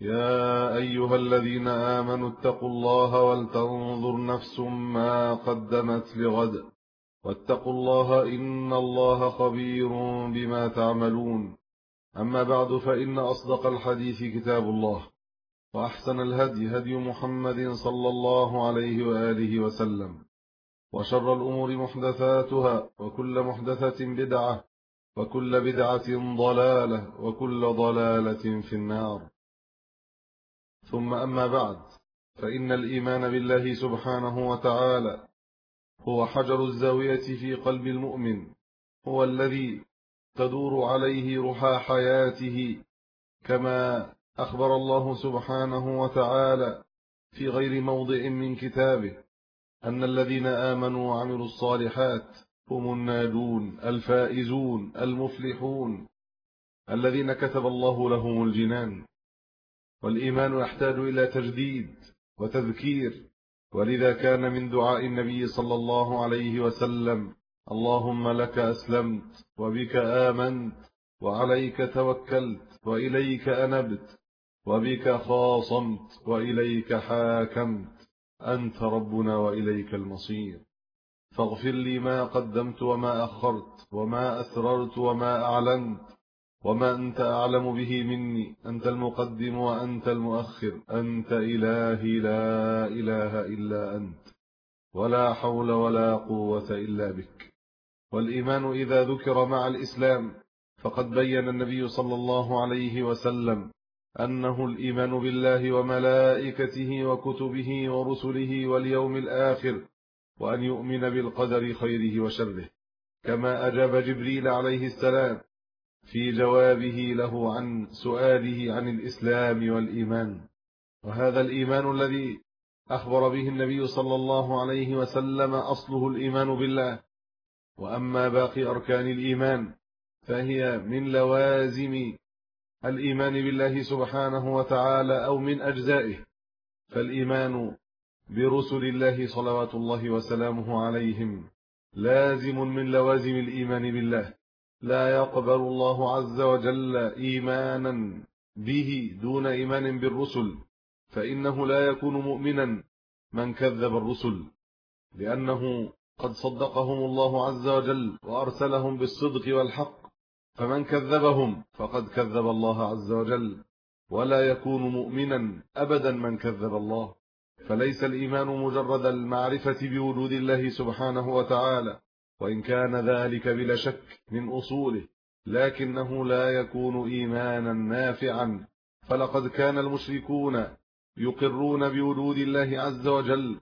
يا أيها الذين آمنوا اتقوا الله ولتنظر نفس ما قدمت لغد. واتقوا الله إن الله خبير بما تعملون. أما بعد فإن أصدق الحديث كتاب الله. وأحسن الهدي هدي محمد صلى الله عليه وآله وسلم. وشر الأمور محدثاتها وكل محدثة بدعة وكل بدعة ضلالة وكل ضلالة في النار. ثم أما بعد فإن الإيمان بالله سبحانه وتعالى هو حجر الزاوية في قلب المؤمن هو الذي تدور عليه رحى حياته كما أخبر الله سبحانه وتعالى في غير موضع من كتابه أن الذين آمنوا وعملوا الصالحات هم الناجون الفائزون المفلحون الذين كتب الله لهم الجنان. والإيمان يحتاج إلى تجديد وتذكير. ولذا كان من دعاء النبي صلى الله عليه وسلم اللهم لك أسلمت وبك آمنت وعليك توكلت وإليك أنبت وبك خاصمت وإليك حاكمت. أنت ربنا وإليك المصير. فاغفر لي ما قدمت وما أخرت وما أسررت وما أعلنت. وما أنت أعلم به مني أنت المقدم وأنت المؤخر أنت إلهي لا إله إلا أنت ولا حول ولا قوة إلا بك. والإيمان إذا ذكر مع الإسلام فقد بين النبي صلى الله عليه وسلم أنه الإيمان بالله وملائكته وكتبه ورسله واليوم الآخر وأن يؤمن بالقدر خيره وشره كما أجاب جبريل عليه السلام في جوابه له عن سؤاله عن الإسلام والإيمان. وهذا الإيمان الذي أخبر به النبي صلى الله عليه وسلم أصله الإيمان بالله. وأما باقي أركان الإيمان فهي من لوازم الإيمان بالله سبحانه وتعالى أو من أجزائه. فالإيمان برسل الله صلوات الله وسلامه عليهم لازم من لوازم الإيمان بالله. لا يقبل الله عز وجل إيمانا به دون إيمان بالرسل فإنه لا يكون مؤمنا من كذب الرسل لأنه قد صدقهم الله عز وجل وأرسلهم بالصدق والحق فمن كذبهم فقد كذب الله عز وجل ولا يكون مؤمنا أبدا من كذب الله فليس الإيمان مجرد المعرفة بوجود الله سبحانه وتعالى. وإن كان ذلك بلا شك من أصوله لكنه لا يكون إيمانا نافعا. فلقد كان المشركون يقرون بوجود الله عز وجل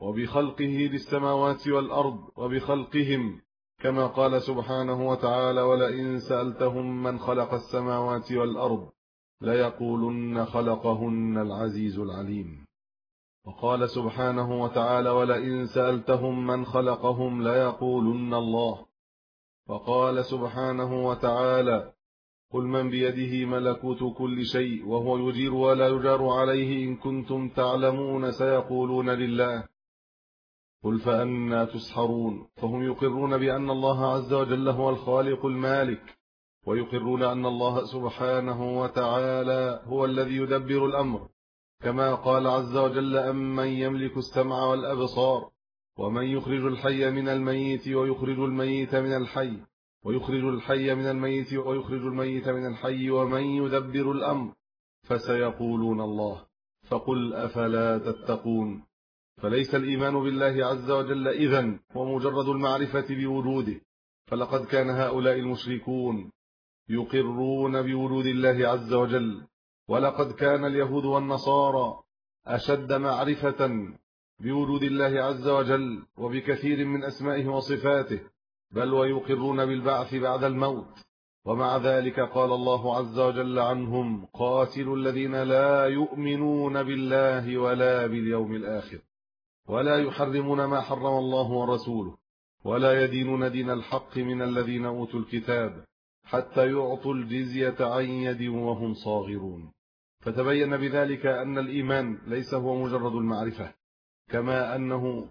وبخلقه للسماوات والأرض وبخلقهم كما قال سبحانه وتعالى ولئن سألتهم من خلق السماوات والأرض ليقولن خلقهن العزيز العليم. وقال سبحانه وتعالى ولئن سألتهم من خلقهم ليقولن الله. وقال سبحانه وتعالى قل من بيده ملكوت كل شيء وهو يجير ولا يجار عليه إن كنتم تعلمون سيقولون لله. قل فأنا تسحرون. فهم يقرون بأن الله عز وجل هو الخالق المالك. ويقرون أن الله سبحانه وتعالى هو الذي يدبر الأمر. كما قال عز وجل أمن يملك السمع والأبصار ومن يخرج الحي من الميت ويخرج الميت من الحي ويخرج الحي من الميت ويخرج الميت من الحي ومن يدبر الأمر فسيقولون الله فقل أفلا تتقون فليس الإيمان بالله عز وجل إذن هو مجرد المعرفة بوجوده فلقد كان هؤلاء المشركون يقرون بوجود الله عز وجل ولقد كان اليهود والنصارى أشد معرفة بوجود الله عز وجل وبكثير من أسمائه وصفاته بل ويقرون بالبعث بعد الموت. ومع ذلك قال الله عز وجل عنهم قاتلوا الذين لا يؤمنون بالله ولا باليوم الآخر ولا يحرمون ما حرم الله ورسوله ولا يدينون دين الحق من الذين أوتوا الكتاب حتى يعطوا الجزية عن يد وهم صاغرون. فتبين بذلك أن الإيمان ليس هو مجرد المعرفة كما أنه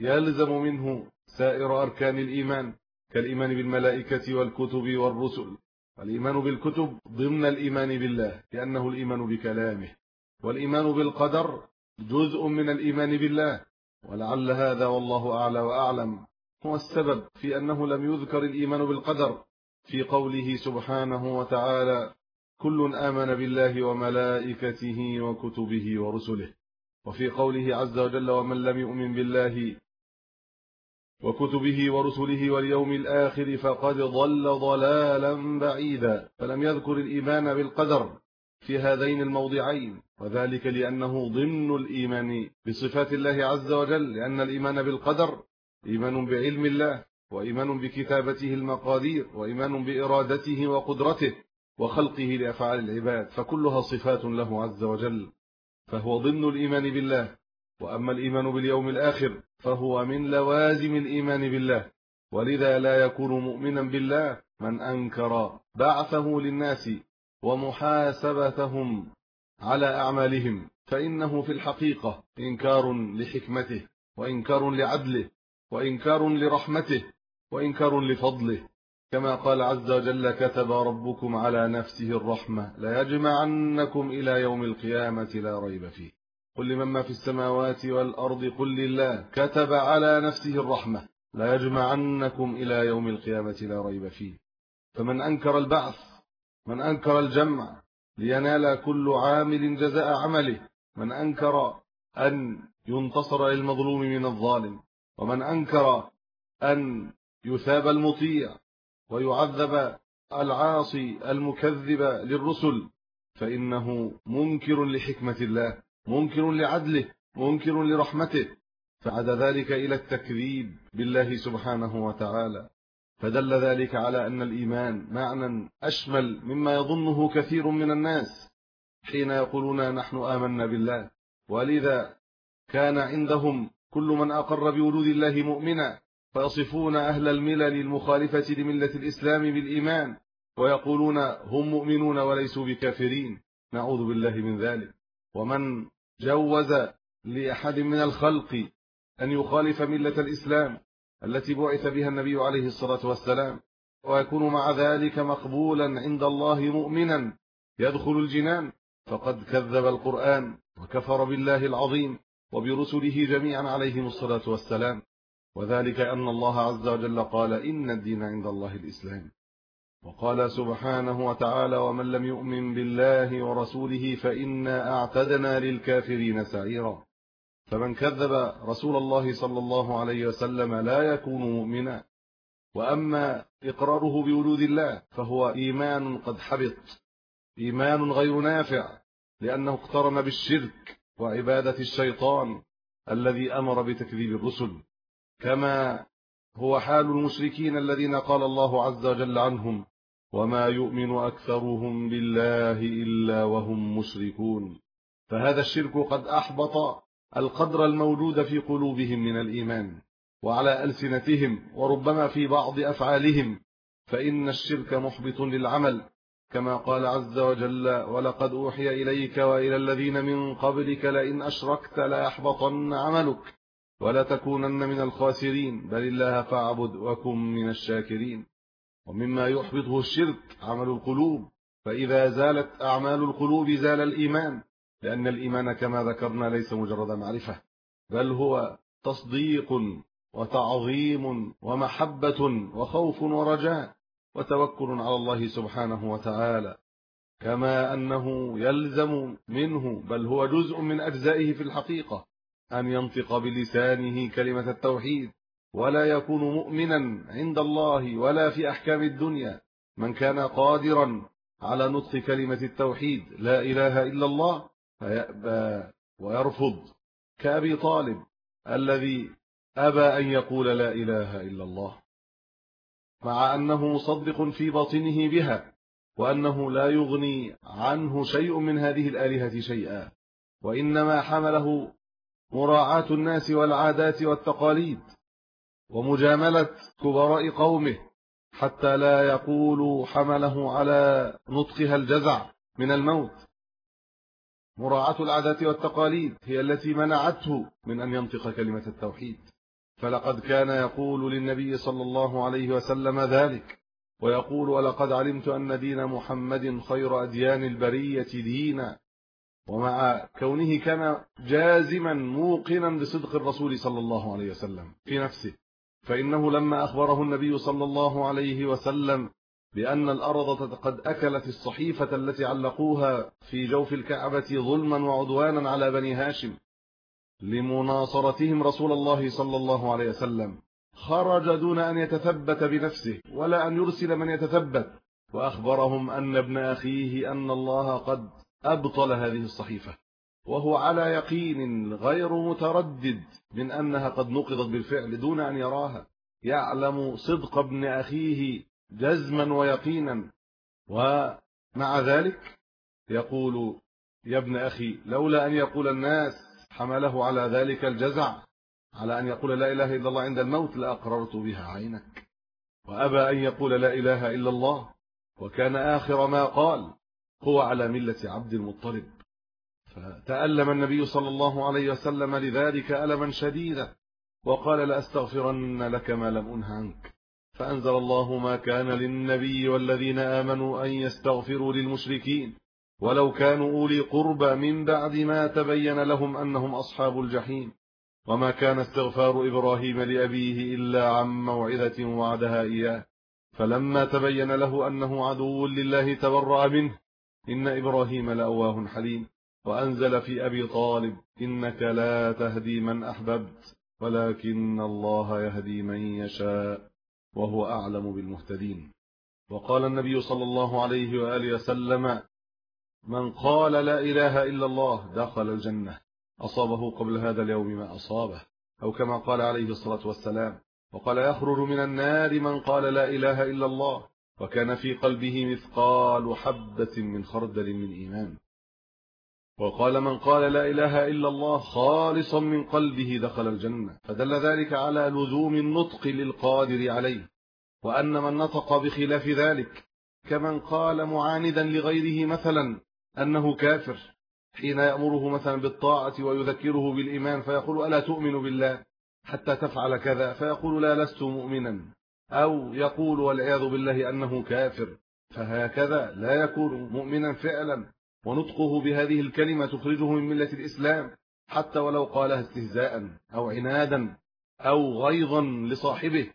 يلزم منه سائر أركان الإيمان كالإيمان بالملائكة والكتب والرسل. الإيمان بالكتب ضمن الإيمان بالله لأنه الإيمان بكلامه. والإيمان بالقدر جزء من الإيمان بالله. ولعل هذا والله أعلى وأعلم. هو السبب في أنه لم يذكر الإيمان بالقدر في قوله سبحانه وتعالى كل آمن بالله وملائكته وكتبه ورسله. وفي قوله عز وجل ومن لم يؤمن بالله وكتبه ورسله واليوم الآخر فقد ضل ضلالا بعيدا. فلم يذكر الإيمان بالقدر في هذين الموضعين. وذلك لأنه ضمن الإيمان بصفات الله عز وجل لأن الإيمان بالقدر إيمان بعلم الله وإيمان بكتابته المقادير وإيمان بإرادته وقدرته. وخلقه لأفعال العباد فكلها صفات له عز وجل فهو ضمن الإيمان بالله. وأما الإيمان باليوم الآخر فهو من لوازم الإيمان بالله. ولذا لا يكون مؤمنا بالله من أنكر بعثه للناس ومحاسبتهم على أعمالهم فإنه في الحقيقة إنكار لحكمته وإنكار لعدله وإنكار لرحمته وإنكار لفضله. كما قال عز وجل كتب ربكم على نفسه الرحمة ليجمعنكم إلى يوم القيامة لا ريب فيه. قل لمن ما في السماوات والأرض؟ قل لله. كتب على نفسه الرحمة لا يجمعنكم إلى يوم القيامة لا ريب فيه. فمن أنكر البعث من أنكر الجمع لينال كل عامل جزاء عمله. من أنكر أن ينتصر للمظلوم من الظالم ومن أنكر أن يثاب المطيع ويعذب العاصي المكذب للرسل فإنه منكر لحكمة الله منكر لعدله منكر لرحمته. فعد ذلك إلى التكذيب بالله سبحانه وتعالى. فدل ذلك على أن الإيمان معنى أشمل مما يظنه كثير من الناس. حين يقولون نحن آمنا بالله ولذا كان عندهم كل من أقر بوجود الله مؤمنا فيصفون أهل الملل المخالفة لملة الإسلام بالإيمان ويقولون هم مؤمنون وليسوا بكافرين. نعوذ بالله من ذلك. ومن جوز لأحد من الخلق أن يخالف ملة الإسلام التي بعث بها النبي عليه الصلاة والسلام ويكون مع ذلك مقبولا عند الله مؤمنا يدخل الجنان فقد كذب القرآن وكفر بالله العظيم وبرسله جميعا عليهم الصلاة والسلام. وذلك أن الله عز وجل قال إن الدين عند الله الإسلام. وقال سبحانه وتعالى ومن لم يؤمن بالله ورسوله فإنا أعتدنا للكافرين سعيرا. فمن كذب رسول الله صلى الله عليه وسلم لا يكون مؤمنا. وأما إقراره بوجود الله فهو إيمان قد حبط. إيمان غير نافع لأنه اقترن بالشرك وعبادة الشيطان الذي أمر بتكذيب الرسل. كما هو حال المشركين الذين قال الله عز وجل عنهم وما يؤمن أكثرهم بالله إلا وهم مشركون فهذا الشرك قد أحبط القدر الموجود في قلوبهم من الإيمان وعلى ألسنتهم وربما في بعض أفعالهم فإن الشرك محبط للعمل كما قال عز وجل ولقد أوحي إليك وإلى الذين من قبلك لئن أشركت ليحبطن عملك ولا تكونن من الخاسرين بل الله فاعبد وكن من الشاكرين. ومما يحبطه الشرك عمل القلوب فإذا زالت أعمال القلوب زال الإيمان لأن الإيمان كما ذكرنا ليس مجرد معرفة بل هو تصديق وتعظيم ومحبة وخوف ورجاء وتوكل على الله سبحانه وتعالى. كما أنه يلزم منه بل هو جزء من أجزائه في الحقيقة. أن ينطق بلسانه كلمة التوحيد ولا يكون مؤمنا عند الله ولا في أحكام الدنيا. من كان قادرا على نطق كلمة التوحيد لا إله إلا الله فيأبى ويرفض. كأبي طالب الذي أبى أن يقول لا إله إلا الله مع أنه مصدق في باطنه بها وأنه لا يغني عنه شيء من هذه الآلهة شيئا وإنما حمله مراعاة الناس والعادات والتقاليد ومجاملة كبراء قومه حتى لا يقول حمله على نطقها الجزع من الموت. مراعاة العادات والتقاليد هي التي منعته من أن ينطق كلمة التوحيد. فلقد كان يقول للنبي صلى الله عليه وسلم ذلك ويقول ولقد علمت أن دين محمد خير أديان البرية دينا ومع كونه كان جازما موقنا بصدق الرسول صلى الله عليه وسلم في نفسه. فإنه لما أخبره النبي صلى الله عليه وسلم بأن الأرض قد أكلت الصحيفة التي علقوها في جوف الكعبة ظلما وعدوانا على بني هاشم لمناصرتهم رسول الله صلى الله عليه وسلم خرج دون أن يتثبت بنفسه ولا أن يرسل من يتثبت. وأخبرهم أن ابن أخيه أن الله قد أبطل هذه الصحيفة وهو على يقين غير متردد من أنها قد نقضت بالفعل دون أن يراها. يعلم صدق ابن أخيه جزما ويقينا. ومع ذلك يقول يا ابن أخي لولا أن يقول الناس حمله على ذلك الجزع على أن يقول لا إله إلا الله عند الموت لأقررت بها عينك. وأبى أن يقول لا إله إلا الله وكان آخر ما قال. هو على ملة عبد المطلب. فتألم النبي صلى الله عليه وسلم لذلك ألما شديدا وقال لأستغفرن لك ما لم أنه عنك. فأنزل الله ما كان للنبي والذين آمنوا أن يستغفروا للمشركين. ولو كانوا أولي قربى من بعد ما تبين لهم أنهم أصحاب الجحيم. وما كان استغفار إبراهيم لأبيه إلا عن موعظة وعدها إياه. فلما تبين له أنه عدو لله تبرأ منه إن إبراهيم لأواه حليم وأنزل في أبي طالب إنك لا تهدي من أحببت ولكن الله يهدي من يشاء وهو أعلم بالمهتدين. وقال النبي صلى الله عليه وآله وسلم من قال لا إله إلا الله دخل الجنة. أصابه قبل هذا اليوم ما أصابه أو كما قال عليه الصلاة والسلام وقال يخرج من النار من قال لا إله إلا الله. وكان في قلبه مثقال حبة من خردل من إيمان. وقال من قال لا إله إلا الله خالصا من قلبه دخل الجنة فدل ذلك على لزوم النطق للقادر عليه وأن من نطق بخلاف ذلك كمن قال معاندا لغيره مثلا أنه كافر حين يأمره مثلا بالطاعة ويذكره بالإيمان فيقول ألا تؤمن بالله حتى تفعل كذا فيقول لا لست مؤمنا. أو يقول والعياذ بالله أنه كافر فهكذا لا يكون مؤمنا فعلا ونطقه بهذه الكلمة تخرجه من ملة الإسلام حتى ولو قالها استهزاء أو عنادا أو غيظا لصاحبه.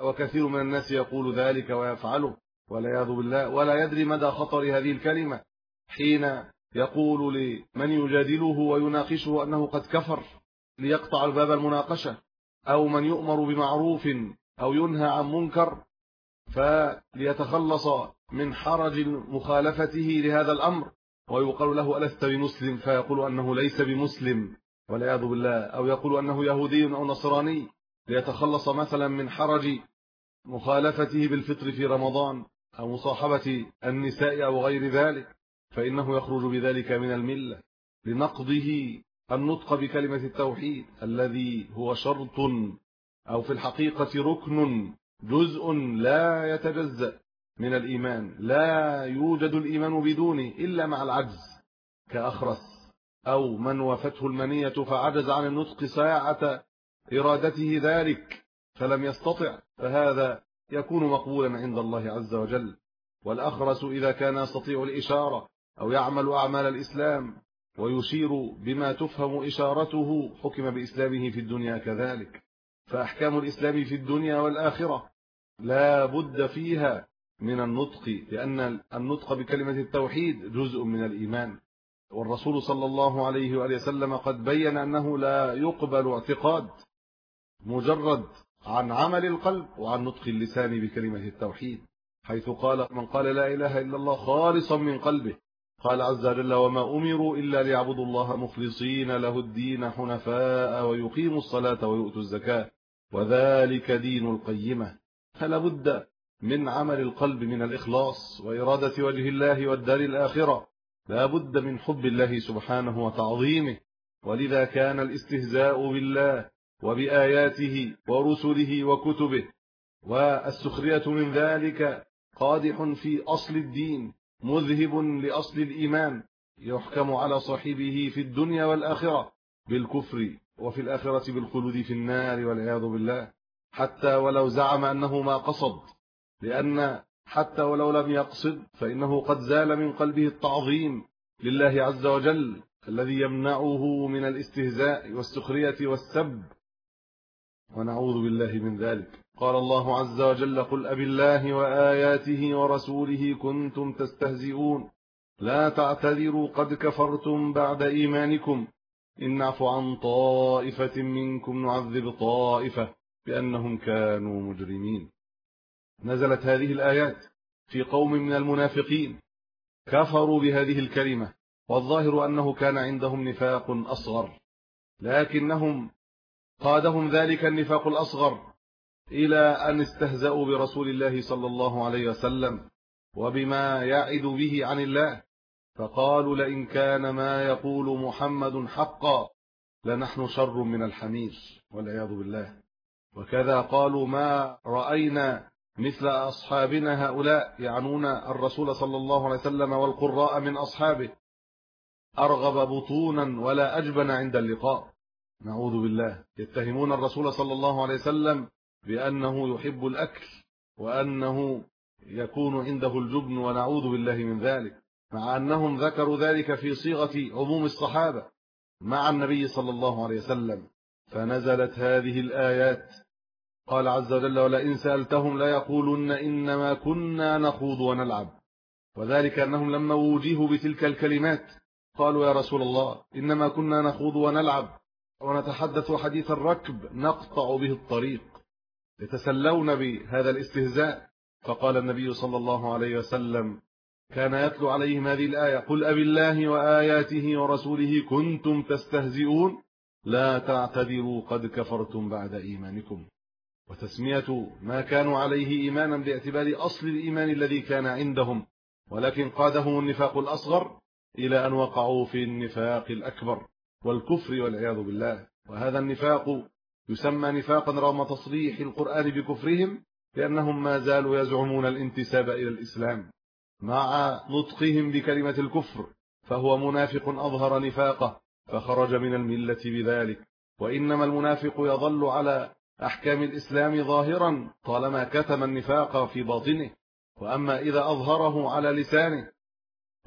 وكثير من الناس يقول ذلك ويفعله والعياذ بالله ولا يدري مدى خطر هذه الكلمة. حين يقول لمن يجادله ويناقشه أنه قد كفر ليقطع الباب المناقشة أو من يؤمر بمعروف أو ينهى عن منكر فليتخلص من حرج مخالفته لهذا الأمر. ويقال له ألست بمسلم؟ فيقول أنه ليس بمسلم والعياذ بالله. أو يقول أنه يهودي أو نصراني. ليتخلص مثلا من حرج مخالفته بالفطر في رمضان أو مصاحبة النساء أو غير ذلك. فإنه يخرج بذلك من الملة. لنقضه النطق بكلمة التوحيد الذي هو شرط أو في الحقيقة ركن جزء لا يتجزأ من الإيمان. لا يوجد الإيمان بدونه إلا مع العجز كأخرس. أو من وفته المنية فعجز عن النطق ساعة إرادته ذلك فلم يستطع فهذا يكون مقبولا عند الله عز وجل. والأخرس إذا كان يستطيع الإشارة أو يعمل أعمال الإسلام ويشير بما تفهم إشارته حكم بإسلامه في الدنيا كذلك. فأحكام الإسلام في الدنيا والآخرة لا بد فيها من النطق لأن النطق بكلمة التوحيد جزء من الإيمان. والرسول صلى الله عليه وآله وسلم قد بين أنه لا يقبل اعتقاد مجرد عن عمل القلب وعن نطق اللسان بكلمة التوحيد حيث قال من قال لا إله إلا الله خالصا من قلبه. قال عز وجل وما أمروا إلا ليعبدوا الله مخلصين له الدين حنفاء ويقيموا الصلاة ويؤتوا الزكاة وذلك دين القيمة. فلا بد من عمل القلب من الإخلاص وإرادة وجه الله والدار الآخرة. لا بد من حب الله سبحانه وتعظيمه. ولذا كان الاستهزاء بالله وبآياته ورسله وكتبه. والسخرية من ذلك قادح في أصل الدين مذهب لأصل الإيمان يحكم على صاحبه في الدنيا والآخرة بالكفر وفي الآخرة بالخلود في النار والعياذ بالله. حتى ولو زعم أنه ما قصد لأن حتى ولو لم يقصد فإنه قد زال من قلبه التعظيم لله عز وجل الذي يمنعه من الاستهزاء والسخرية والسب. ونعوذ بالله من ذلك. قال الله عز وجل قل أبي الله وآياته ورسوله كنتم تستهزئون. لا تعتذروا قد كفرتم بعد إيمانكم إن نعفو عن طائفة منكم نعذب طائفة بأنهم كانوا مجرمين. نزلت هذه الآيات في قوم من المنافقين. كفروا بهذه الكلمة والظاهر أنه كان عندهم نفاق أصغر. لكنهم قادهم ذلك النفاق الأصغر إلى أن استهزأوا برسول الله صلى الله عليه وسلم وبما يعد به عن الله. فقالوا لئن كان ما يقول محمد حقا لنحن شر من الحمير والعياذ بالله. وكذا قالوا ما رأينا مثل أصحابنا هؤلاء يعنون الرسول صلى الله عليه وسلم والقراء من أصحابه. أرغب بطونا ولا أجبن عند اللقاء. نعوذ بالله. يتهمون الرسول صلى الله عليه وسلم بأنه يحب الأكل وأنه يكون عنده الجبن ونعوذ بالله من ذلك. مع أنهم ذكروا ذلك في صيغة عموم الصحابة مع النبي صلى الله عليه وسلم فنزلت هذه الآيات. قال عز وجل ولئن سألتهم ليقولن إنما كنا نخوض ونلعب. وذلك أنهم لما وجهوا بتلك الكلمات قالوا يا رسول الله إنما كنا نخوض ونلعب ونتحدث حديث الركب نقطع به الطريق يتسلون بهذا الاستهزاء. فقال النبي صلى الله عليه وسلم كان يتلو عليهم هذه الآية قل أبي الله وآياته ورسوله كنتم تستهزئون؟ لا تعتذروا قد كفرتم بعد إيمانكم. وتسمية ما كانوا عليه إيمانا باعتبار أصل الإيمان الذي كان عندهم ولكن قادهم النفاق الأصغر إلى أن وقعوا في النفاق الأكبر والكفر والعياذ بالله. وهذا النفاق يسمى نفاقا رغم تصريح القرآن بكفرهم لأنهم ما زالوا يزعمون الانتساب إلى الإسلام. مع نطقهم بكلمة الكفر فهو منافق أظهر نفاقه فخرج من الملة بذلك. وإنما المنافق يظل على أحكام الإسلام ظاهرا طالما كتم النفاق في باطنه. وأما إذا أظهره على لسانه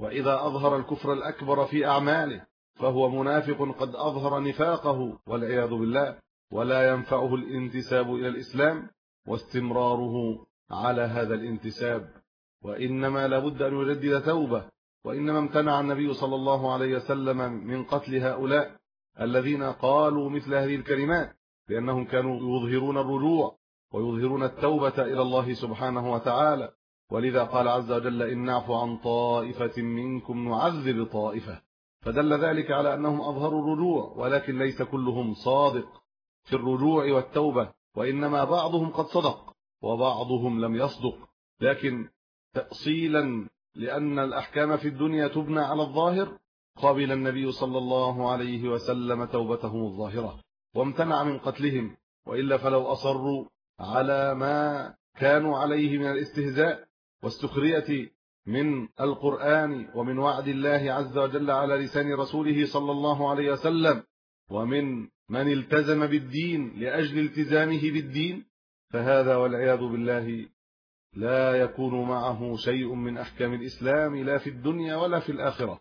وإذا أظهر الكفر الأكبر في أعماله فهو منافق قد أظهر نفاقه والعياذ بالله. ولا ينفعه الانتساب إلى الإسلام واستمراره على هذا الانتساب. وإنما لابد أن يجدد توبة وإنما امتنع النبي صلى الله عليه وسلم من قتل هؤلاء الذين قالوا مثل هذه الكلمات لأنهم كانوا يظهرون الرجوع ويظهرون التوبة إلى الله سبحانه وتعالى. ولذا قال عز وجل إن نعفو عن طائفة منكم نعذب طائفة. فدل ذلك على أنهم أظهروا الرجوع ولكن ليس كلهم صادق في الرجوع والتوبة وإنما بعضهم قد صدق وبعضهم لم يصدق. لكن تأصيلا لأن الأحكام في الدنيا تبنى على الظاهر. قابل النبي صلى الله عليه وسلم توبتهم الظاهرة وامتنع من قتلهم وإلا فلو أصروا على ما كانوا عليه من الاستهزاء والسخرية من القرآن ومن وعد الله عز وجل على لسان رسوله صلى الله عليه وسلم ومن من التزم بالدين لأجل التزامه بالدين فهذا والعياذ بالله لا يكون معه شيء من أحكام الإسلام لا في الدنيا ولا في الآخرة.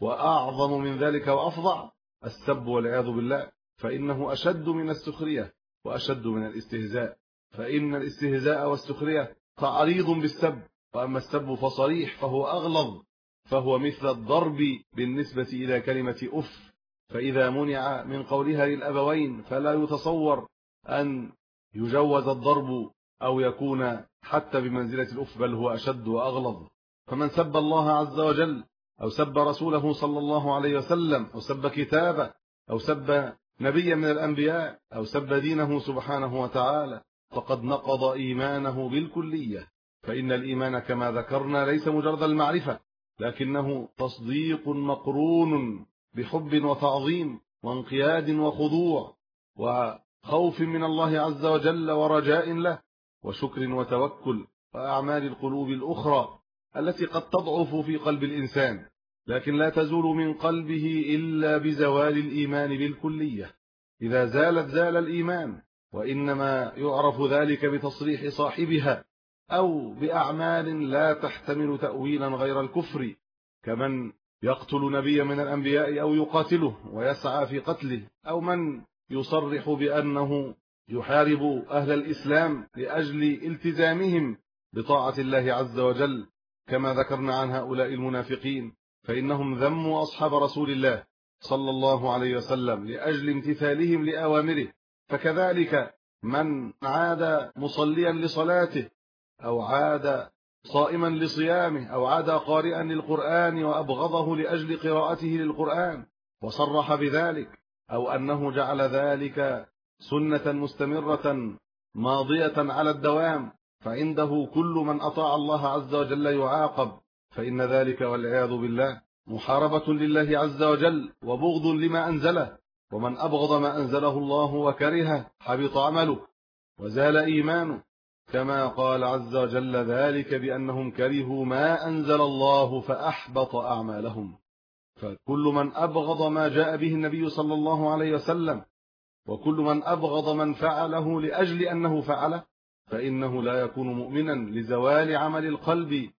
وأعظم من ذلك وأفظع السب والعياذ بالله فإنه أشد من السخرية وأشد من الاستهزاء. فإن الاستهزاء والسخرية تعريض بالسب وأما السب فصريح فهو أغلظ فهو مثل الضرب بالنسبة إلى كلمة أف. فإذا منع من قولها للأبوين فلا يتصور أن يجوز الضرب أو يكون حتى بمنزلة الأف بل هو أشد وأغلظ. فمن سب الله عز وجل أو سب رسوله صلى الله عليه وسلم أو سب كتابه أو سب نبيا من الأنبياء أو سب دينه سبحانه وتعالى فقد نقض إيمانه بالكلية. فإن الإيمان كما ذكرنا ليس مجرد المعرفة لكنه تصديق مقرون بحب وتعظيم وانقياد وخضوع وخوف من الله عز وجل ورجاء له. وشكر وتوكل وأعمال القلوب الأخرى التي قد تضعف في قلب الإنسان لكن لا تزول من قلبه إلا بزوال الإيمان بالكلية. إذا زالت زال الإيمان وإنما يعرف ذلك بتصريح صاحبها أو بأعمال لا تحتمل تأويلا غير الكفر. كمن يقتل نبيا من الأنبياء أو يقاتله ويسعى في قتله أو من يصرح بأنه يحارب أهل الإسلام لأجل التزامهم بطاعة الله عز وجل كما ذكرنا عن هؤلاء المنافقين. فإنهم ذموا أصحاب رسول الله صلى الله عليه وسلم لأجل امتثالهم لأوامره. فكذلك من عاد مصليا لصلاته أو عاد صائما لصيامه أو عاد قارئا للقرآن وأبغضه لأجل قراءته للقرآن وصرح بذلك أو أنه جعل ذلك سنة مستمرة ماضية على الدوام فعنده كل من أطاع الله عز وجل يعاقب فإن ذلك والعياذ بالله محاربة لله عز وجل وبغض لما أنزله ومن أبغض ما أنزله الله وكرهه حبط عمله وزال إيمانه كما قال عز وجل ذلك بأنهم كرهوا ما أنزل الله فأحبط أعمالهم. فكل من أبغض ما جاء به النبي صلى الله عليه وسلم وكل من أبغض من فعله لأجل أنه فعله فإنه لا يكون مؤمنا لزوال عمل القلب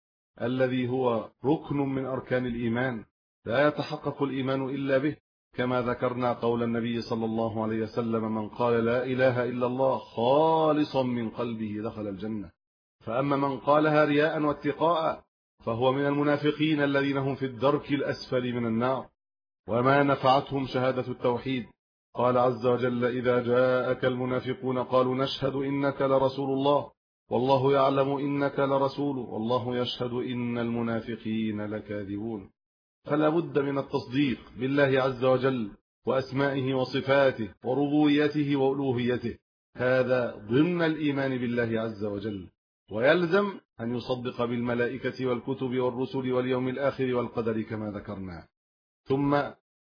الذي هو ركن من أركان الإيمان. لا يتحقق الإيمان إلا به. كما ذكرنا قول النبي صلى الله عليه وسلم من قال لا إله إلا الله خالصا من قلبه دخل الجنة. فأما من قالها رياء واتقاء فهو من المنافقين الذين هم في الدرك الأسفل من النار. وما نفعتهم شهادة التوحيد. قال عز وجل إذا جاءك المنافقون قالوا نشهد إنك لرسول الله. والله يعلم إنك لرسول. والله يشهد إن المنافقين لكاذبون. فلا بد من التصديق بالله عز وجل وأسمائه وصفاته وربويته وألوهيته. هذا ضمن الإيمان بالله عز وجل. ويلزم أن يصدق بالملائكة والكتب والرسل واليوم الآخر والقدر كما ذكرنا. ثم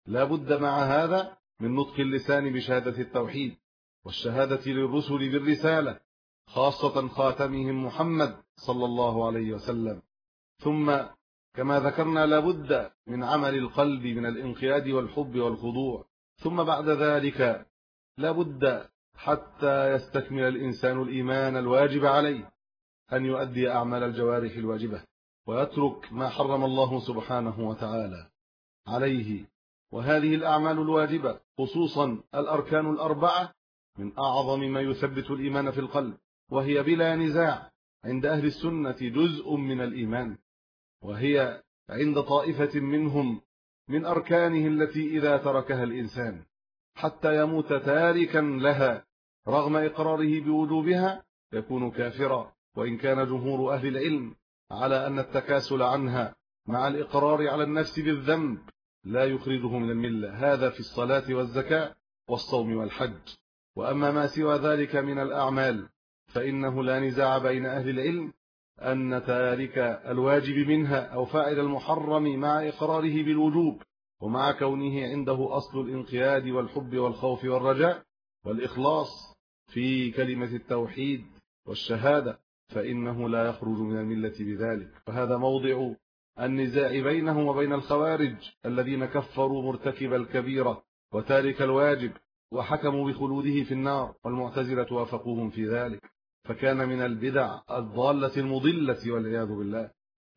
لا بد مع هذا من نطق اللسان بشهادة التوحيد والشهادة للرسل بالرسالة خاصة خاتمهم محمد صلى الله عليه وسلم. ثم كما ذكرنا لابد من عمل القلب من الانقياد والحب والخضوع. ثم بعد ذلك لابد حتى يستكمل الإنسان الإيمان الواجب عليه أن يؤدي أعمال الجوارح الواجبة ويترك ما حرم الله سبحانه وتعالى عليه. وهذه الأعمال الواجبة خصوصا الأركان الأربعة من أعظم ما يثبت الإيمان في القلب وهي بلا نزاع عند أهل السنة جزء من الإيمان وهي عند طائفة منهم من أركانه التي إذا تركها الإنسان حتى يموت تاركا لها رغم إقراره بوجوبها يكون كافرا. وإن كان جمهور أهل العلم على أن التكاسل عنها مع الإقرار على النفس بالذنب لا يخرجه من الملة. هذا في الصلاة والزكاة والصوم والحج. وأما ما سوى ذلك من الأعمال فإنه لا نزاع بين أهل العلم أن تارك الواجب منها أو فاعل المحرم مع إقراره بالوجوب ومع كونه عنده أصل الانقياد والحب والخوف والرجاء والإخلاص في كلمة التوحيد والشهادة فإنه لا يخرج من الملة بذلك. فهذا موضع النزاع بينه وبين الخوارج الذين كفروا مرتكب الكبيرة وتارك الواجب وحكموا بخلوده في النار والمعتزلة وافقوهم في ذلك فكان من البدع الضالة المضلة والعياذ بالله.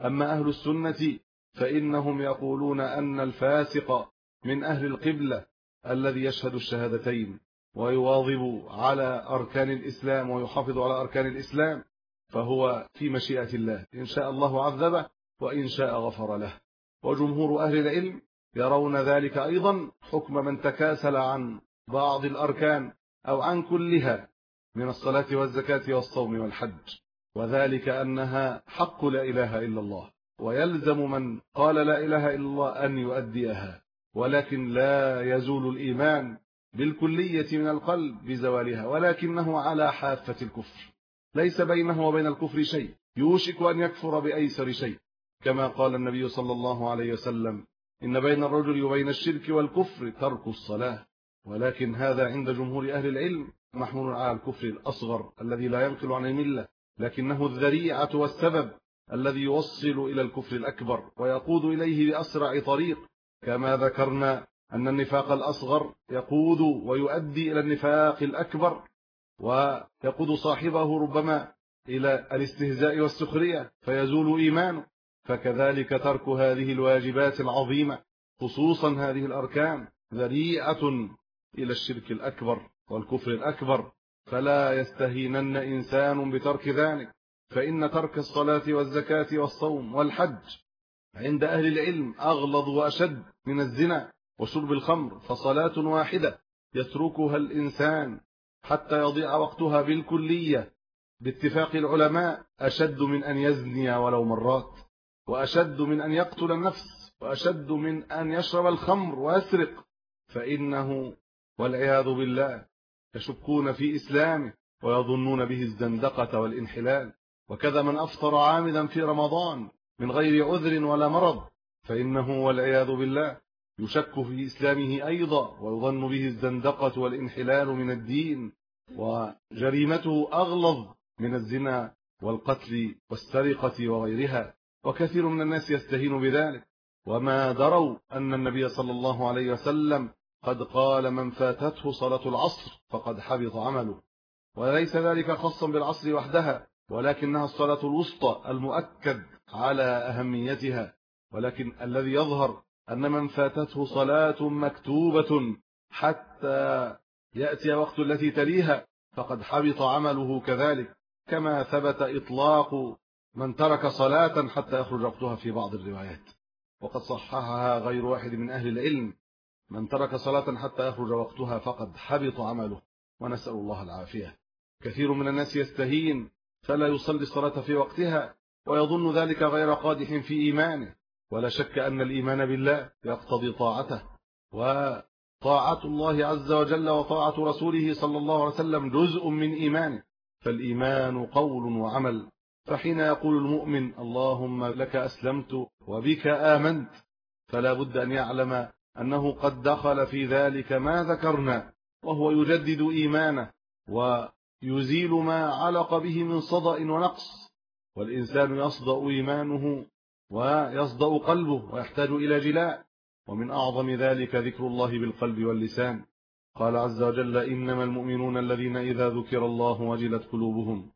أما أهل السنة فإنهم يقولون أن الفاسق من أهل القبلة الذي يشهد الشهادتين ويواظب على أركان الإسلام ويحافظ على أركان الإسلام فهو في مشيئة الله. إن شاء الله عذبه وإن شاء غفر له. وجمهور أهل العلم يرون ذلك أيضا حكم من تكاسل عن بعض الأركان أو عن كلها من الصلاة والزكاة والصوم والحج. وذلك أنها حق لا إله إلا الله. ويلزم من قال لا إله إلا الله أن يؤديها. ولكن لا يزول الإيمان بالكلية من القلب بزوالها. ولكنه على حافة الكفر. ليس بينه وبين الكفر شيء. يوشك أن يكفر بأيسر شيء. كما قال النبي صلى الله عليه وسلم إن بين الرجل وبين الشرك والكفر ترك الصلاة ولكن هذا عند جمهور أهل العلم. محمول على الكفر الأصغر الذي لا ينقل عن الملة لكنه الذريعة والسبب الذي يوصل إلى الكفر الأكبر ويقود إليه بأسرع طريق. كما ذكرنا أن النفاق الأصغر يقود ويؤدي إلى النفاق الأكبر ويقود صاحبه ربما إلى الاستهزاء والسخرية فيزول إيمانه. فكذلك ترك هذه الواجبات العظيمة خصوصا هذه الأركان ذريعة إلى الشرك الأكبر والكفر الأكبر. فلا يستهينن إنسان بترك ذلك. فإن ترك الصلاة والزكاة والصوم والحج عند أهل العلم أغلظ وأشد من الزنا وشرب الخمر فصلاة واحدة يتركها الإنسان حتى يضيع وقتها بالكلية. باتفاق العلماء أشد من أن يزني ولو مرات. وأشد من أن يقتل النفس وأشد من أن يشرب الخمر ويسرق. فإنه والعياذ بالله يشكون في إسلامه ويظنون به الزندقة والإنحلال. وكذا من أفطر عامدا في رمضان من غير عذر ولا مرض فإنه والعياذ بالله يشك في إسلامه أيضا ويظن به الزندقة والإنحلال من الدين. وجريمته أغلظ من الزنا والقتل والسرقة وغيرها. وكثير من الناس يستهين بذلك. وما دروا أن النبي صلى الله عليه وسلم قد قال من فاتته صلاة العصر فقد حبط عمله. وليس ذلك خاصا بالعصر وحدها ولكنها الصلاة الوسطى المؤكد على أهميتها. ولكن الذي يظهر أن من فاتته صلاة مكتوبة حتى يأتي وقت التي تليها فقد حبط عمله كذلك. كما ثبت إطلاق من ترك صلاة حتى يخرج وقتها في بعض الروايات. وقد صححها غير واحد من أهل العلم. من ترك صلاة حتى يخرج وقتها فقد حبط عمله. ونسأل الله العافية. كثير من الناس يستهين فلا يصلي الصلاة في وقتها ويظن ذلك غير قادح في إيمانه. ولا شك أن الإيمان بالله يقتضي طاعته. وطاعة الله عز وجل وطاعة رسوله صلى الله عليه وسلم جزء من إيمانه. فالإيمان قول وعمل. فحين يقول المؤمن اللهم لك أسلمت وبك آمنت. فلا بد أن يعلم أنه قد دخل في ذلك ما ذكرنا وهو يجدد إيمانه ويزيل ما علق به من صدأ ونقص. والإنسان يصدأ إيمانه ويصدأ قلبه ويحتاج إلى جلاء. ومن أعظم ذلك ذكر الله بالقلب واللسان. قال عز وجل إنما المؤمنون الذين إذا ذكر الله وجلت قلوبهم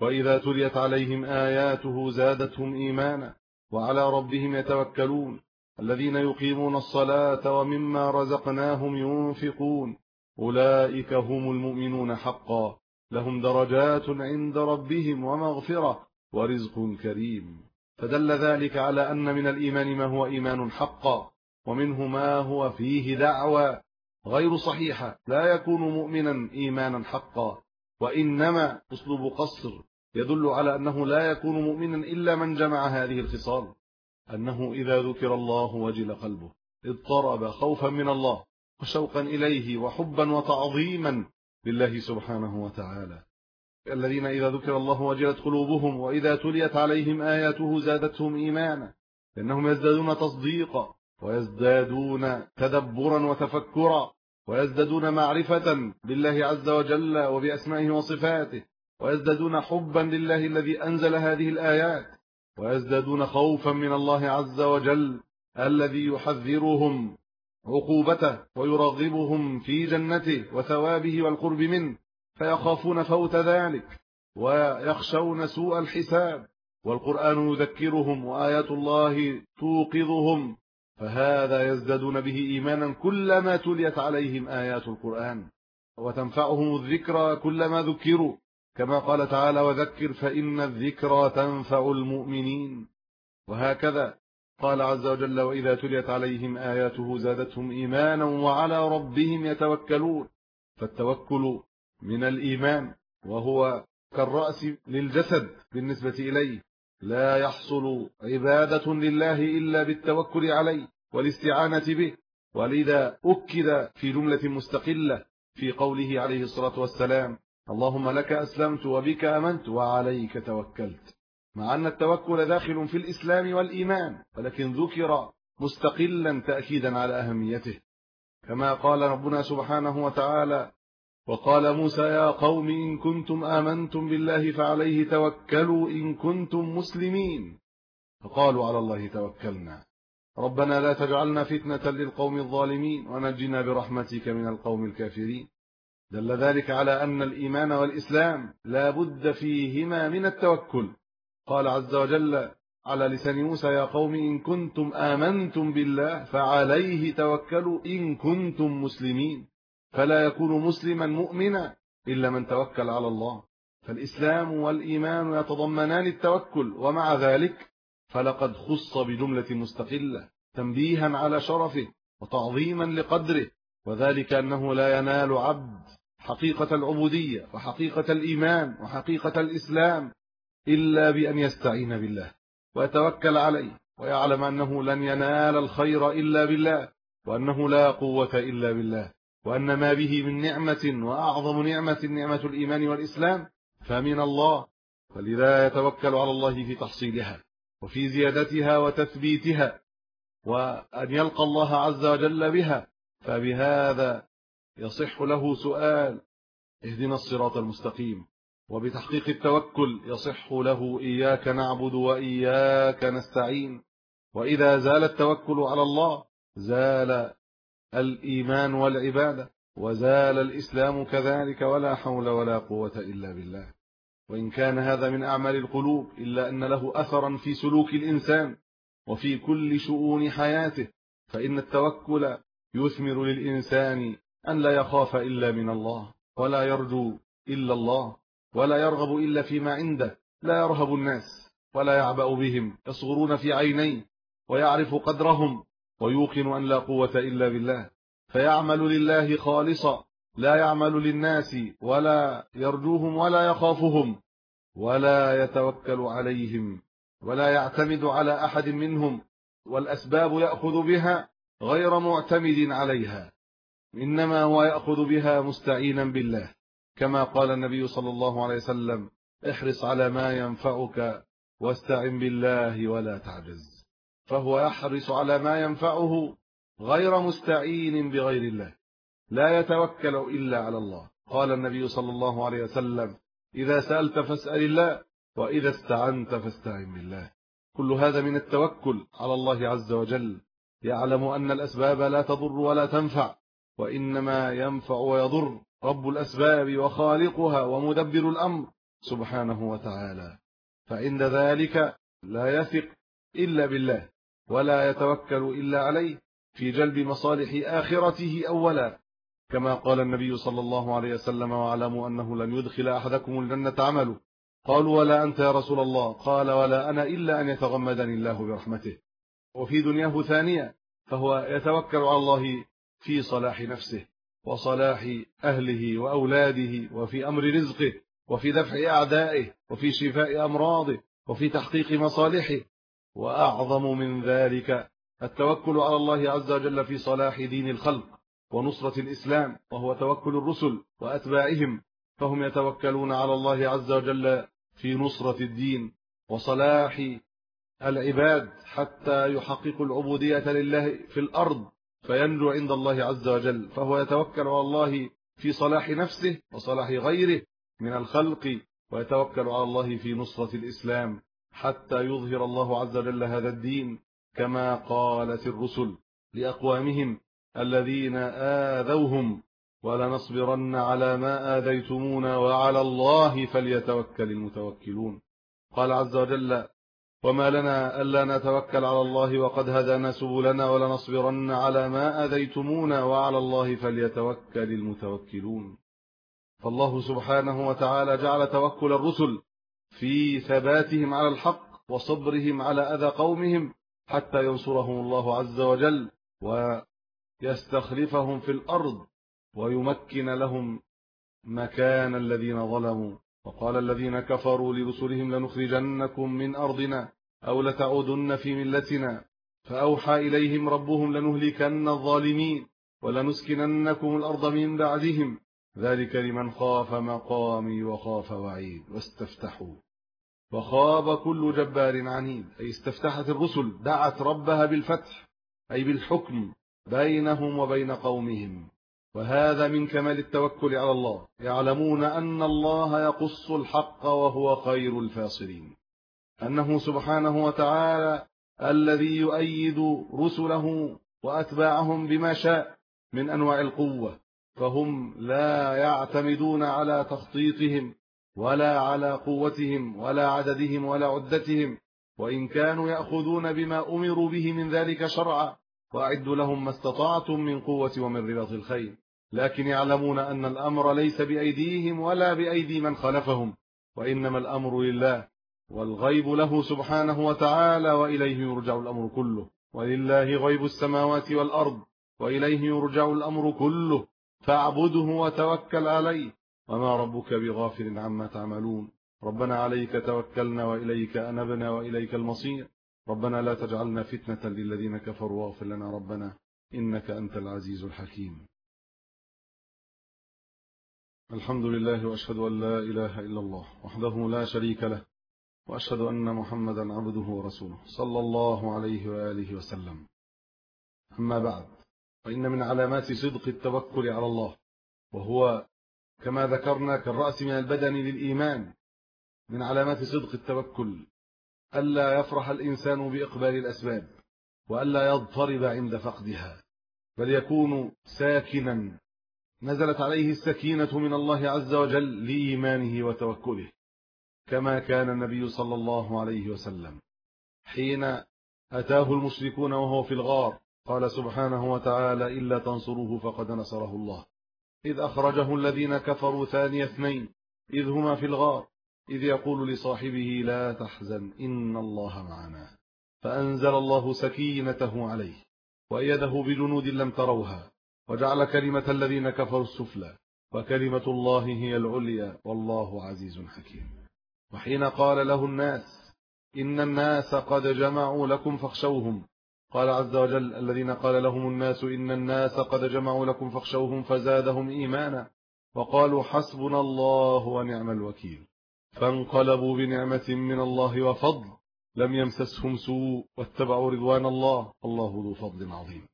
وإذا تليت عليهم آياته زادتهم إيمانا وعلى ربهم يتوكلون الذين يقيمون الصلاة ومما رزقناهم ينفقون أولئك هم المؤمنون حقا لهم درجات عند ربهم ومغفرة ورزق كريم فدل ذلك على أن من الإيمان ما هو إيمان حقا ومنه ما هو فيه دعوة غير صحيحة لا يكون مؤمنا إيمانا حقا وإنما أسلوب قصر يدل على أنه لا يكون مؤمنا إلا من جمع هذه الخصال أنه إذا ذكر الله وجل قلبه اضطرب خوفا من الله وشوقا إليه وحبا وتعظيما لله سبحانه وتعالى. الذين إذا ذكر الله وجلت قلوبهم وإذا تليت عليهم آياته زادتهم إيمانا لأنهم يزدادون تصديقا ويزدادون تدبرا وتفكرا. ويزدادون معرفة بالله عز وجل وبأسمائه وصفاته ويزدادون حبا لله الذي أنزل هذه الآيات ويزدادون خوفا من الله عز وجل الذي يحذرهم عقوبته ويرغبهم في جنته وثوابه والقرب منه فيخافون فوت ذلك ويخشون سوء الحساب والقرآن يذكرهم وآيات الله توقظهم. فهذا يزدادون به إيمانا كلما تليت عليهم آيات القرآن وتنفعهم الذكرى كلما ذكروا. كما قال تعالى وذكر فإن الذكرى تنفع المؤمنين. وهكذا قال عز وجل وإذا تليت عليهم آياته زادتهم إيمانا وعلى ربهم يتوكلون. فالتوكل من الإيمان وهو كالرأس للجسد بالنسبة إليه. لا يحصل عبادة لله إلا بالتوكل عليه والاستعانة به. ولذا أكد في جملة مستقلة في قوله عليه الصلاة والسلام اللهم لك أسلمت وبك أمنت وعليك توكلت. مع أن التوكل داخل في الإسلام والإيمان ولكن ذكر مستقلا تأكيدا على أهميته. كما قال ربنا سبحانه وتعالى وقال موسى يا قوم إن كنتم آمنتم بالله فعليه توكلوا إن كنتم مسلمين. فقالوا على الله توكلنا. ربنا لا تجعلنا فتنة للقوم الظالمين ونجنا برحمتك من القوم الكافرين. دل ذلك على أن الإيمان والإسلام لا بد فيهما من التوكل. قال عز وجل على لسان موسى يا قوم إن كنتم آمنتم بالله فعليه توكلوا إن كنتم مسلمين. فلا يكون مسلما مؤمنا إلا من توكل على الله. فالإسلام والإيمان يتضمنان التوكل ومع ذلك فلقد خص بجملة مستقلة تنبيها على شرفه وتعظيما لقدره وذلك أنه لا ينال عبد حقيقة العبودية وحقيقة الإيمان وحقيقة الإسلام إلا بأن يستعين بالله ويتوكل عليه ويعلم أنه لن ينال الخير إلا بالله وأنه لا قوة إلا بالله. وأن ما به من نعمة وأعظم نعمة نعمة الإيمان والإسلام فمن الله فلذا يتوكل على الله في تحصيلها وفي زيادتها وتثبيتها وأن يلقى الله عز وجل بها فبهذا يصح له سؤال اهدنا الصراط المستقيم. وبتحقيق التوكل يصح له إياك نعبد وإياك نستعين. وإذا زال التوكل على الله زال الإيمان والعبادة وزال الإسلام كذلك ولا حول ولا قوة إلا بالله. وإن كان هذا من أعمال القلوب إلا أن له أثرا في سلوك الإنسان وفي كل شؤون حياته فإن التوكل يثمر للإنسان أن لا يخاف إلا من الله ولا يرجو إلا الله ولا يرغب إلا فيما عنده لا يرهب الناس ولا يعبأ بهم يصغرون في عينيه ويعرف قدرهم ويوقن أن لا قوة إلا بالله. فيعمل لله خالصا لا يعمل للناس ولا يرجوهم ولا يخافهم ولا يتوكل عليهم ولا يعتمد على أحد منهم والأسباب يأخذ بها غير معتمد عليها. إنما هو يأخذ بها مستعينا بالله. كما قال النبي صلى الله عليه وسلم احرص على ما ينفعك واستعن بالله ولا تعجز. فهو يحرص على ما ينفعه غير مستعين بغير الله. لا يتوكل إلا على الله. قال النبي صلى الله عليه وسلم إذا سألت فاسأل الله وإذا استعنت فاستعن بالله. كل هذا من التوكل على الله عز وجل. يعلم أن الأسباب لا تضر ولا تنفع وإنما ينفع ويضر رب الأسباب وخالقها ومدبر الأمر سبحانه وتعالى. فعند ذلك لا يثق إلا بالله. ولا يتوكل إلا عليه في جلب مصالح آخرته أولا. كما قال النبي صلى الله عليه وسلم واعلموا أنه لن يدخل أحدكم الجنة عمله. قالوا ولا أنت يا رسول الله؟ قال ولا أنا إلا أن يتغمدني الله برحمته. وفي دنياه ثانية فهو يتوكل على الله في صلاح نفسه وصلاح أهله وأولاده وفي أمر رزقه وفي دفع أعدائه وفي شفاء أمراضه وفي تحقيق مصالحه. وأعظم من ذلك التوكل على الله عز وجل في صلاح دين الخلق ونصرة الإسلام وهو توكل الرسل وأتباعهم فهم يتوكلون على الله عز وجل في نصرة الدين وصلاح العباد حتى يحققوا العبودية لله في الأرض فينجو عند الله عز وجل فهو يتوكل على الله في صلاح نفسه وصلاح غيره من الخلق ويتوكل على الله في نصرة الإسلام. حتى يظهر الله عز وجل هذا الدين كما قالت الرسل لأقوامهم الذين آذوهم ولنصبرن على ما آذيتمونا وعلى الله فليتوكل المتوكلون. قال عز وجل وما لنا ألا نتوكل على الله وقد هدانا سبلنا ولنصبرن على ما أذيتمونا وعلى الله فليتوكل المتوكلون. فالله سبحانه وتعالى جعل توكل الرسل في ثباتهم على الحق وصبرهم على أذى قومهم حتى ينصرهم الله عز وجل ويستخلفهم في الأرض ويمكن لهم مكان الذين ظلموا. وقال الذين كفروا لرسلهم لنخرجنكم من أرضنا أو لتعودن في ملتنا. فأوحى إليهم ربهم لنهلكن الظالمين ولنسكننكم الأرض من بعدهم. ذلك لمن خاف مقامي وخاف وعيد. واستفتحوا وخاب كل جبار عنيد أي استفتحت الرسل دعت ربها بالفتح أي بالحكم بينهم وبين قومهم. وهذا من كمال التوكل على الله. يعلمون أن الله يقص الحق وهو خير الفاصلين. أنه سبحانه وتعالى الذي يؤيد رسله وأتباعهم بما شاء من أنواع القوة فهم لا يعتمدون على تخطيطهم. ولا على قوتهم ولا عددهم ولا عدتهم وإن كانوا يأخذون بما أمروا به من ذلك شرعا وأعدوا لهم ما استطعتم من قوة ومن رباط الخير لكن يعلمون أن الأمر ليس بأيديهم ولا بأيدي من خلفهم وإنما الأمر لله والغيب له سبحانه وتعالى وإليه يرجع الأمر كله. ولله غيب السماوات والأرض وإليه يرجع الأمر كله. فاعبده وتوكل عليه. وما ربك بغافل عما تعملون. ربنا عليك توكلنا وإليك أنبنا وإليك المصير. ربنا لا تجعلنا فتنة للذين كفروا واغفر لنا ربنا. إنك أنت العزيز الحكيم. الحمد لله وأشهد أن لا إله إلا الله وحده لا شريك له وأشهد أن محمدا عبده ورسوله صلى الله عليه وآله وسلم. أما بعد فإن من علامات صدق التوكل على الله وهو كما ذكرنا كالرأس من البدن للإيمان من علامات صدق التوكل ألا يفرح الإنسان بإقبال الأسباب وألا يضطرب عند فقدها بل يكون ساكنا نزلت عليه السكينة من الله عز وجل لإيمانه وتوكله كما كان النبي صلى الله عليه وسلم حين أتاه المشركون وهو في الغار قال سبحانه وتعالى إلا تنصروه فقد نصره الله. إذ أخرجه الذين كفروا ثاني اثنين إذ هما في الغار إذ يقول لصاحبه لا تحزن إن الله معنا. فأنزل الله سكينته عليه وأيده بجنود لم تروها وجعل كلمة الذين كفروا السفلى وكلمة الله هي العليا والله عزيز حكيم. وحين قال له الناس إن الناس قد جمعوا لكم فاخشوهم قال عز وجل الذين قال لهم الناس إن الناس قد جمعوا لكم فاخشوهم فزادهم إيمانا وقالوا حسبنا الله ونعم الوكيل فانقلبوا بنعمة من الله وفضل لم يمسسهم سوء واتبعوا رضوان الله الله ذو فضل عظيم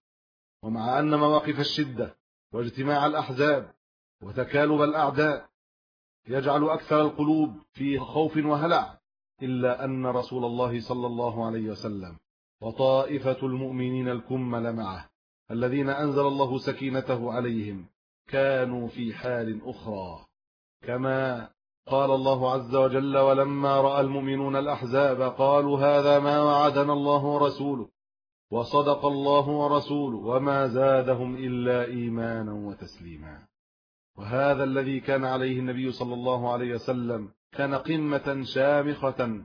ومع أن مواقف الشدة واجتماع الأحزاب وتكالب الأعداء يجعل أكثر القلوب في خوف وهلع إلا أن رسول الله صلى الله عليه وسلم وطائفة المؤمنين الكمل معه الذين أنزل الله سكينته عليهم كانوا في حال أخرى. كما قال الله عز وجل ولما رأى المؤمنون الأحزاب قالوا هذا ما وعدنا الله ورسوله وصدق الله ورسوله وما زادهم إلا إيمانا وتسليما. وهذا الذي كان عليه النبي صلى الله عليه وسلم كان قمة شامخة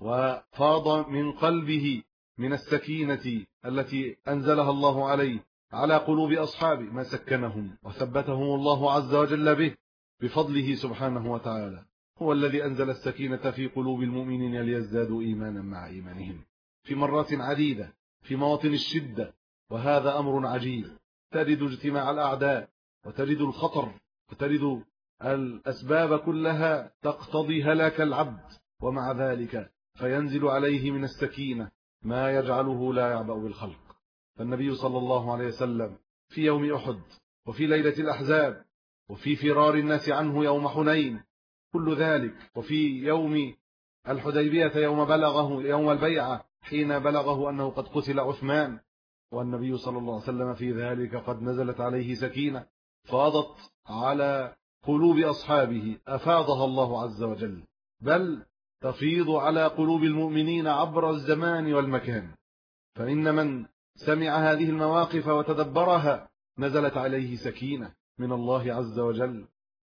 وفاض من قلبه من السكينة التي أنزلها الله عليه على قلوب أصحابه ما سكنهم وثبتهم الله عز وجل به بفضله سبحانه وتعالى. هو الذي أنزل السكينة في قلوب المؤمنين ليزدادوا إيمانا مع إيمانهم. في مرات عديدة في مواطن الشدة وهذا أمر عجيب. تجد اجتماع الأعداء وتجد الخطر وتجد الأسباب كلها تقتضي هلاك العبد. ومع ذلك فينزل عليه من السكينة ما يجعله لا يعبأ بالخلق. فالنبي صلى الله عليه وسلم في يوم أحد وفي ليلة الأحزاب وفي فرار الناس عنه يوم حنين كل ذلك وفي يوم الحديبية يوم بلغه يوم البيعة حين بلغه أنه قد قتل عثمان. والنبي صلى الله عليه وسلم في ذلك قد نزلت عليه سكينة فاضت على قلوب أصحابه أفاضها الله عز وجل. بل تفيض على قلوب المؤمنين عبر الزمان والمكان. فإن من سمع هذه المواقف وتدبرها نزلت عليه سكينة من الله عز وجل.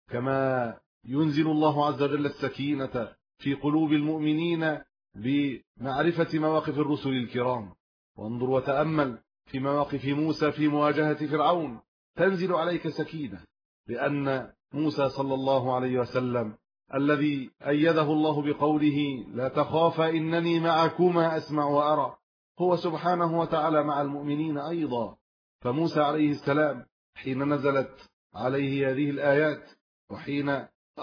كما ينزل الله عز وجل السكينة في قلوب المؤمنين بمعرفة مواقف الرسل الكرام. وانظر وتأمل في مواقف موسى في مواجهة فرعون. تنزل عليك سكينة لأن موسى صلى الله عليه وسلم الذي أيده الله بقوله لا تخافا إنني معكما أسمع وأرى. هو سبحانه وتعالى مع المؤمنين أيضا. فموسى عليه السلام حين نزلت عليه هذه الآيات وحين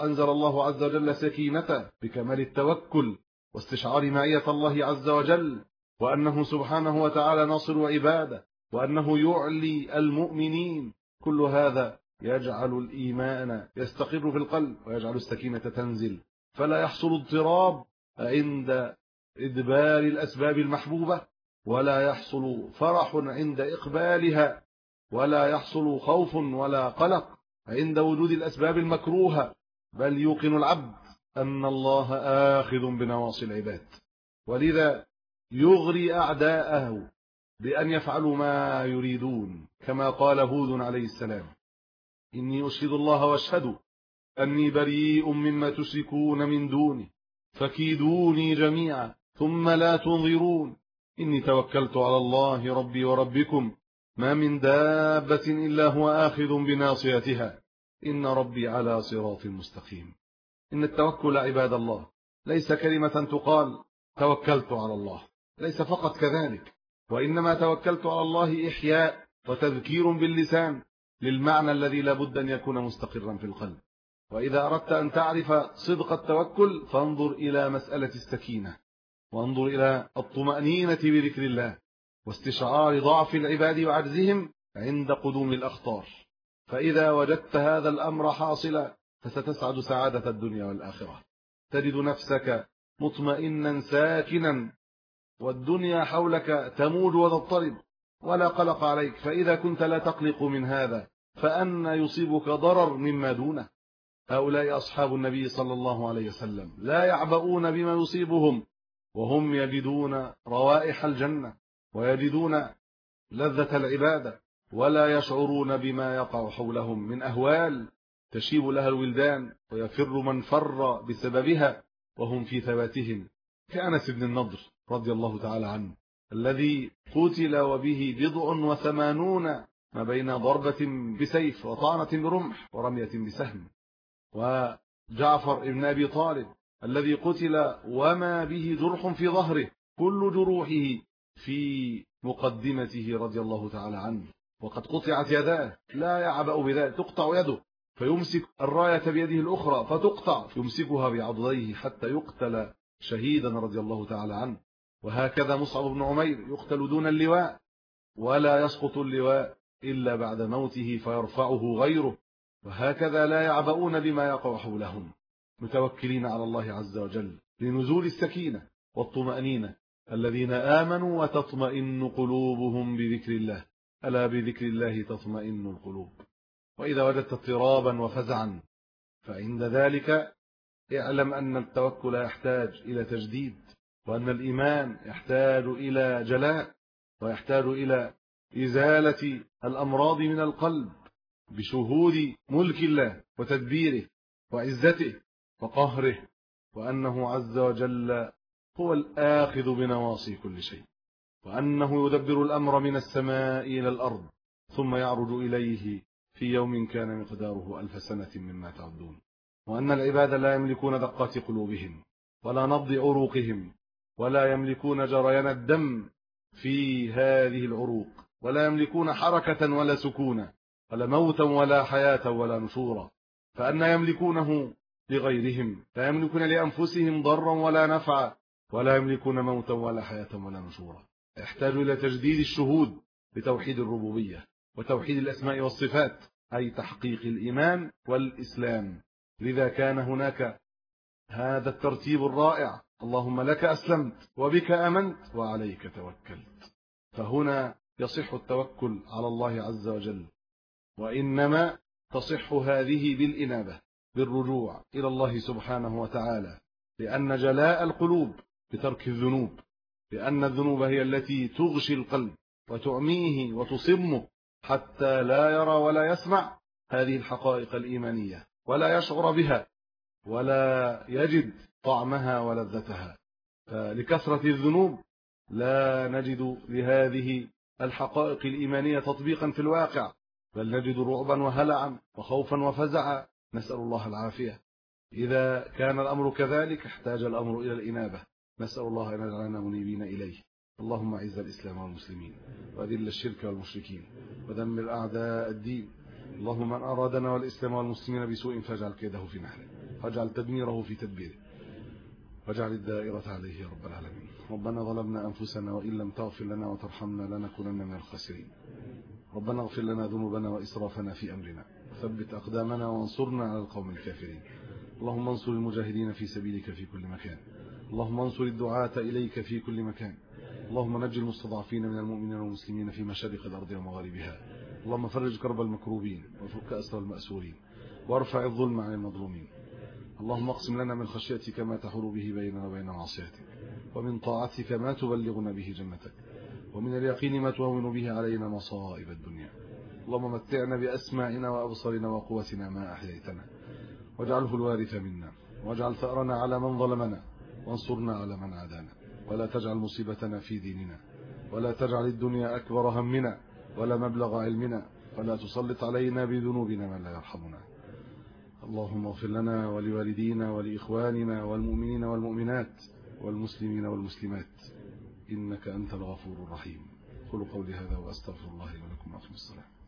أنزل الله عز وجل سكينته بكمال التوكل واستشعار معية الله عز وجل وأنه سبحانه وتعالى ناصر عباده وأنه يعلي المؤمنين. كل هذا يجعل الإيمان يستقر في القلب ويجعل السكينة تنزل. فلا يحصل اضطراب عند إدبار الأسباب المحبوبة ولا يحصل فرح عند إقبالها ولا يحصل خوف ولا قلق عند وجود الأسباب المكروهة. بل يوقن العبد أن الله آخذ بنواصي العباد. ولذا يغري أعداءه بأن يفعلوا ما يريدون كما قال هود عليه السلام. إني أشهد الله وأشهد أني بريء مما تشركون من دونه. فكيدوني جميعا ثم لا تنظرون. إني توكلت على الله ربي وربكم. ما من دابة إلا هو آخذ بناصيتها. إن ربي على صراط مستقيم. إن التوكل عباد الله. ليس كلمة تقال توكلت على الله. ليس فقط كذلك. وإنما توكلت على الله إحياء وتذكير باللسان. للمعنى الذي لابد أن يكون مستقرا في القلب. وإذا أردت أن تعرف صدق التوكل فانظر إلى مسألة السكينة. وانظر إلى الطمأنينة بذكر الله واستشعار ضعف العباد وعجزهم عند قدوم الأخطار. فإذا وجدت هذا الأمر حاصلا فستسعد سعادة الدنيا والآخرة. تجد نفسك مطمئنا ساكنا والدنيا حولك تموج وتضطرب. ولا قلق عليك فإذا كنت لا تقلق من هذا فأن يصيبك ضرر مما دونه. هؤلاء أصحاب النبي صلى الله عليه وسلم. لا يعبؤون بما يصيبهم وهم يجدون روائح الجنة ويجدون لذة العبادة ولا يشعرون بما يقع حولهم من أهوال تشيب لها الولدان ويفر من فر بسببها وهم في ثباتهم. كأنس بن النضر رضي الله تعالى عنه. الذي قتل وبه بضع وثمانون ما بين ضربة بسيف وطعنة برمح ورمية بسهم. وجعفر بن أبي طالب الذي قتل وما به جرح في ظهره كل جروحه في مقدمته رضي الله تعالى عنه. وقد قطعت يداه لا يعبأ بذلك تقطع يده فيمسك الراية بيده الأخرى فتقطع يمسكها بعضديه حتى يقتل شهيدا رضي الله تعالى عنه. وهكذا مصعب بن عمير يقتل دون اللواء ولا يسقط اللواء إلا بعد موته فيرفعه غيره وهكذا لا يعبؤون بما يقع حولهم متوكلين على الله عز وجل لنزول السكينة والطمأنينة. الذين آمنوا وتطمئن قلوبهم بذكر الله. ألا بذكر الله تطمئن القلوب. وإذا وجدت اضطرابا وفزعا فعند ذلك اعلم أن التوكل يحتاج إلى تجديد. وأن الإيمان يحتاج إلى جلاء ويحتاج إلى إزالة الأمراض من القلب بشهود ملك الله وتدبيره وعزته وقهره وأنه عز وجل هو الآخذ بنواصي كل شيء وأنه يدبر الأمر من السماء إلى الأرض ثم يعرج إليه في يوم كان مقداره ألف سنة مما تعدون وأن العباد لا يملكون دقات قلوبهم ولا نبض عروقهم ولا يملكون جريان الدم في هذه العروق ولا يملكون حركة ولا سكونا ولا موتا ولا حياة ولا نشورا. فأن يملكونه لغيرهم لا يملكون لأنفسهم ضرا ولا نفعا ولا يملكون موتا ولا حياة ولا نشورا. يحتاج إلى تجديد الشهود بتوحيد الربوبية وتوحيد الأسماء والصفات أي تحقيق الإيمان والإسلام. لذا كان هناك هذا الترتيب الرائع اللهم لك أسلمت وبك أمنت وعليك توكلت. فهنا يصح التوكل على الله عز وجل وإنما تصح هذه بالإنابة بالرجوع إلى الله سبحانه وتعالى لأن جلاء القلوب بترك الذنوب لأن الذنوب هي التي تغشي القلب وتعميه وتصمه حتى لا يرى ولا يسمع هذه الحقائق الإيمانية ولا يشعر بها ولا يجد طعمها ولذتها. فلكثرة الذنوب لا نجد لهذه الحقائق الإيمانية تطبيقا في الواقع بل نجد رعبا وهلعا وخوفا وفزعا. نسأل الله العافية. إذا كان الأمر كذلك احتاج الأمر إلى الإنابة. نسأل الله أن يجعلنا منيبين إليه. اللهم أعز الإسلام والمسلمين وأذل الشرك والمشركين ودمر أعداء الدين. اللهم من أرادنا والإسلام والمسلمين بسوء فاجعل كيده في نحره وأجعل تدميره في تدبيره. واجعل الدائرة عليه يا رب العالمين. ربنا ظلمنا أنفسنا وإن لم تغفر لنا وترحمنا لنكونن من الخاسرين. ربنا اغفر لنا ذنوبنا وإسرافنا في أمرنا. ثبت أقدامنا وانصرنا على القوم الكافرين. اللهم انصر المجاهدين في سبيلك في كل مكان. اللهم انصر الدعاة إليك في كل مكان. اللهم نجي المستضعفين من المؤمنين والمسلمين في مشارق الأرض ومغاربها. اللهم فرج كرب المكروبين وفك أسر المأسورين. وارفع الظلم عن المظلومين. اللهم اقسم لنا من خشيتك ما تحول به بيننا وبين معصيتك ومن طاعتك ما تبلغنا به جنتك ومن اليقين ما تهون به علينا مصائب الدنيا. اللهم متعنا بأسماعنا وأبصارنا وقوتنا ما أحييتنا واجعله الوارث منا واجعل ثأرنا على من ظلمنا وانصرنا على من عادانا. ولا تجعل مصيبتنا في ديننا ولا تجعل الدنيا أكبر همنا ولا مبلغ علمنا ولا تسلط علينا بذنوبنا من لا يرحمنا. اللهم اغفر لنا ولوالدينا ولإخواننا والمؤمنين والمؤمنات والمسلمين والمسلمات. إنك أنت الغفور الرحيم. قولوا قولي هذا وأستغفر الله لي ولكم وأقم الصلاة.